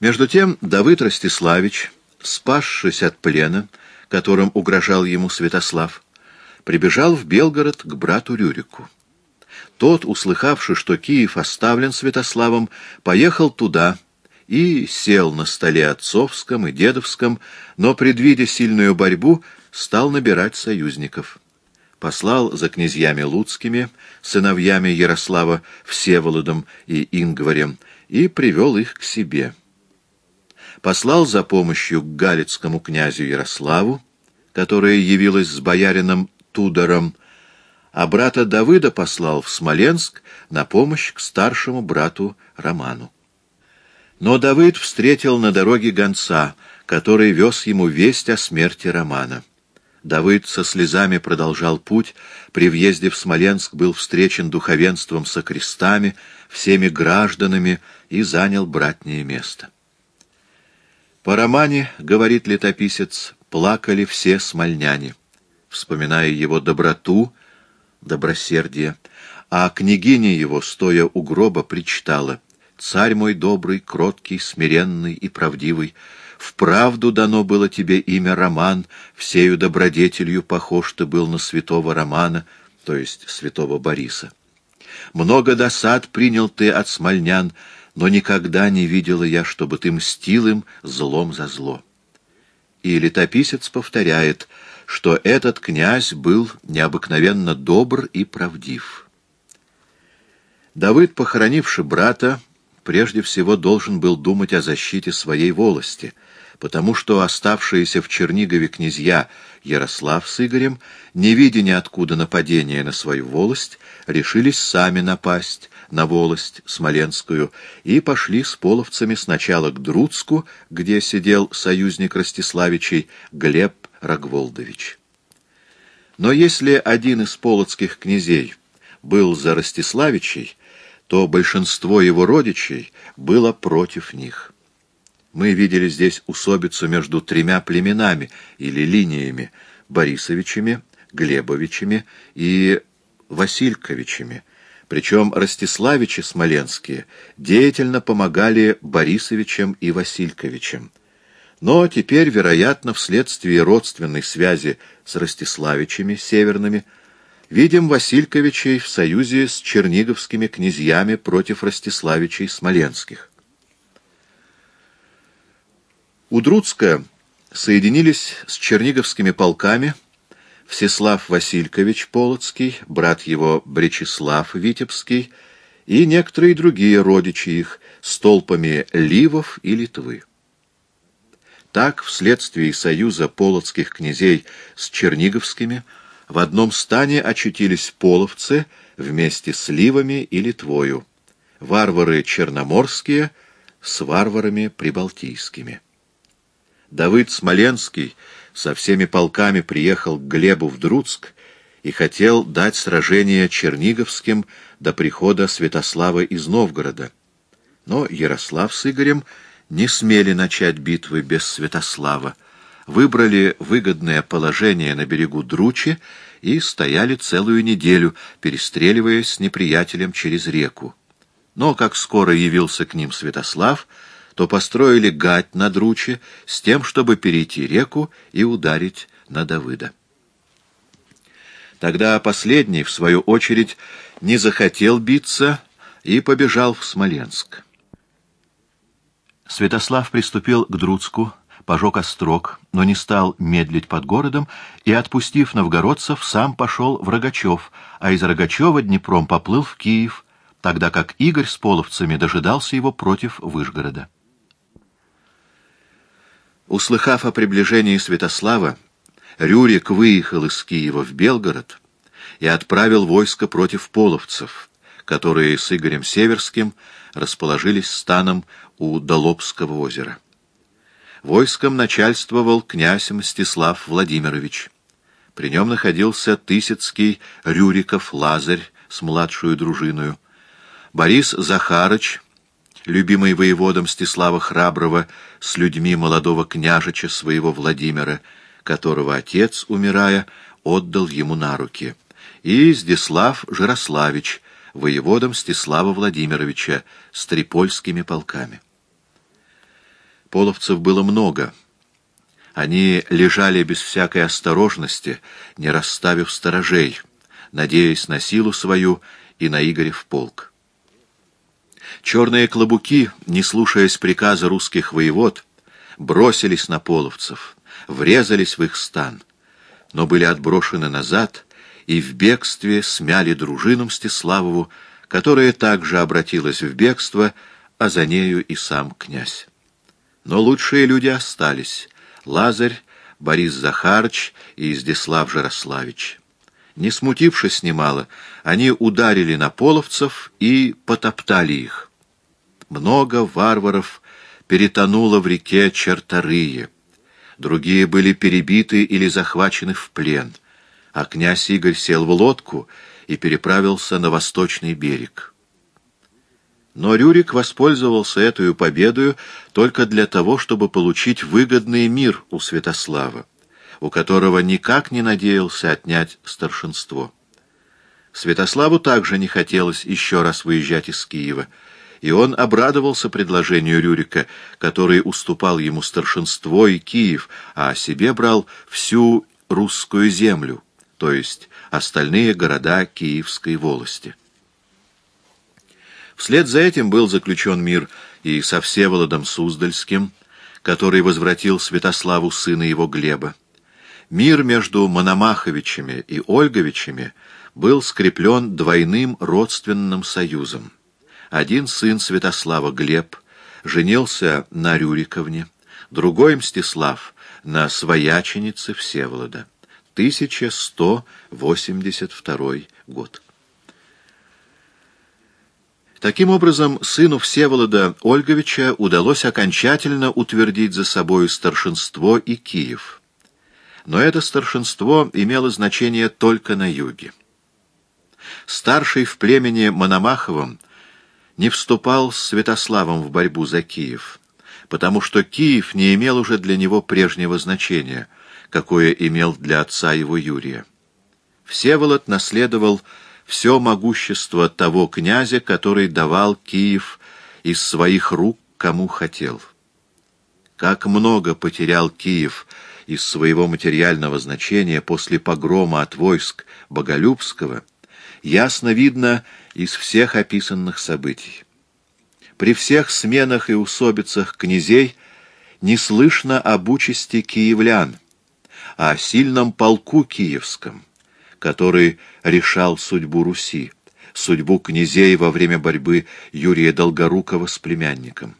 Между тем Давыд Ростиславич, спасшись от плена, которым угрожал ему Святослав, прибежал в Белгород к брату Рюрику. Тот, услыхавши, что Киев оставлен Святославом, поехал туда и сел на столе отцовском и дедовском, но, предвидя сильную борьбу, стал набирать союзников. Послал за князьями Луцкими, сыновьями Ярослава Всеволодом и Ингварем, и привел их к себе. Послал за помощью к галицкому князю Ярославу, которая явилась с боярином Тудором, а брата Давыда послал в Смоленск на помощь к старшему брату Роману. Но Давыд встретил на дороге гонца, который вез ему весть о смерти Романа. Давыд со слезами продолжал путь, при въезде в Смоленск был встречен духовенством со крестами, всеми гражданами и занял братнее место. По романе, говорит летописец, плакали все смольняне, вспоминая его доброту, добросердие, а княгиня его, стоя у гроба, причитала «Царь мой добрый, кроткий, смиренный и правдивый, вправду дано было тебе имя Роман, всею добродетелью похож ты был на святого Романа, то есть святого Бориса. Много досад принял ты от смольнян, но никогда не видела я, чтобы ты мстил им злом за зло». И летописец повторяет — что этот князь был необыкновенно добр и правдив. Давыд, похоронивший брата, прежде всего должен был думать о защите своей волости, потому что оставшиеся в Чернигове князья Ярослав с Игорем, не видя ниоткуда нападения на свою волость, решились сами напасть на волость Смоленскую и пошли с половцами сначала к Друцку, где сидел союзник Ростиславичей Глеб Рогволдович. Но если один из полоцких князей был за Ростиславичей, то большинство его родичей было против них. Мы видели здесь усобицу между тремя племенами или линиями — Борисовичами, Глебовичами и Васильковичами. Причем Ростиславичи смоленские деятельно помогали Борисовичам и Васильковичам. Но теперь, вероятно, вследствие родственной связи с Ростиславичами северными, видим Васильковичей в союзе с черниговскими князьями против Ростиславичей смоленских. У соединились с черниговскими полками Всеслав Василькович Полоцкий, брат его Бречеслав Витебский и некоторые другие родичи их с толпами Ливов и Литвы. Так, вследствие союза полоцких князей с черниговскими, в одном стане очутились половцы вместе с Ливами и Литвою, варвары черноморские с варварами прибалтийскими. Давыд Смоленский со всеми полками приехал к Глебу в Друцк и хотел дать сражение черниговским до прихода Святослава из Новгорода. Но Ярослав с Игорем не смели начать битвы без Святослава, выбрали выгодное положение на берегу Дручи и стояли целую неделю, перестреливаясь с неприятелем через реку. Но как скоро явился к ним Святослав, то построили гать на Друче с тем, чтобы перейти реку и ударить на Давыда. Тогда последний, в свою очередь, не захотел биться и побежал в Смоленск. Святослав приступил к Друцку, пожег острог, но не стал медлить под городом и, отпустив новгородцев, сам пошел в Рогачев, а из Рогачева Днепром поплыл в Киев, тогда как Игорь с половцами дожидался его против Выжгорода. Услыхав о приближении Святослава, Рюрик выехал из Киева в Белгород и отправил войско против половцев, которые с Игорем Северским расположились станом у Долобского озера. Войском начальствовал князь Мстислав Владимирович. При нем находился Тысяцкий Рюриков Лазарь с младшую дружиною, Борис Захарыч, любимый воевода Мстислава Храброго, с людьми молодого княжича своего Владимира, которого отец, умирая, отдал ему на руки, и Здислав Жирославич, воеводом Мстислава Владимировича, с трипольскими полками. Половцев было много. Они лежали без всякой осторожности, не расставив сторожей, надеясь на силу свою и на Игорев полк. Черные клобуки, не слушаясь приказа русских воевод, бросились на половцев, врезались в их стан, но были отброшены назад и в бегстве смяли дружину Мстиславову, которая также обратилась в бегство, а за нею и сам князь. Но лучшие люди остались — Лазарь, Борис Захарыч и Издислав Жарославич. Не смутившись немало, они ударили на половцев и потоптали их. Много варваров перетонуло в реке Черторые. Другие были перебиты или захвачены в плен, а князь Игорь сел в лодку и переправился на восточный берег. Но Рюрик воспользовался этой победою только для того, чтобы получить выгодный мир у Святослава, у которого никак не надеялся отнять старшинство. Святославу также не хотелось еще раз выезжать из Киева, и он обрадовался предложению Рюрика, который уступал ему старшинство и Киев, а себе брал всю русскую землю, то есть остальные города Киевской волости. Вслед за этим был заключен мир и со Всеволодом Суздальским, который возвратил Святославу сына его Глеба. Мир между Мономаховичами и Ольговичами был скреплен двойным родственным союзом. Один сын Святослава, Глеб, женился на Рюриковне, другой Мстислав на свояченице Всеволода. 1182 год. Таким образом, сыну Всеволода Ольговича удалось окончательно утвердить за собою старшинство и Киев. Но это старшинство имело значение только на юге. Старший в племени Мономаховом не вступал с Святославом в борьбу за Киев, потому что Киев не имел уже для него прежнего значения, какое имел для отца его Юрия. Всеволод наследовал все могущество того князя, который давал Киев из своих рук кому хотел. Как много потерял Киев из своего материального значения после погрома от войск Боголюбского, ясно видно из всех описанных событий. При всех сменах и усобицах князей не слышно об участи киевлян, а о сильном полку киевском — который решал судьбу Руси, судьбу князей во время борьбы Юрия Долгорукова с племянником.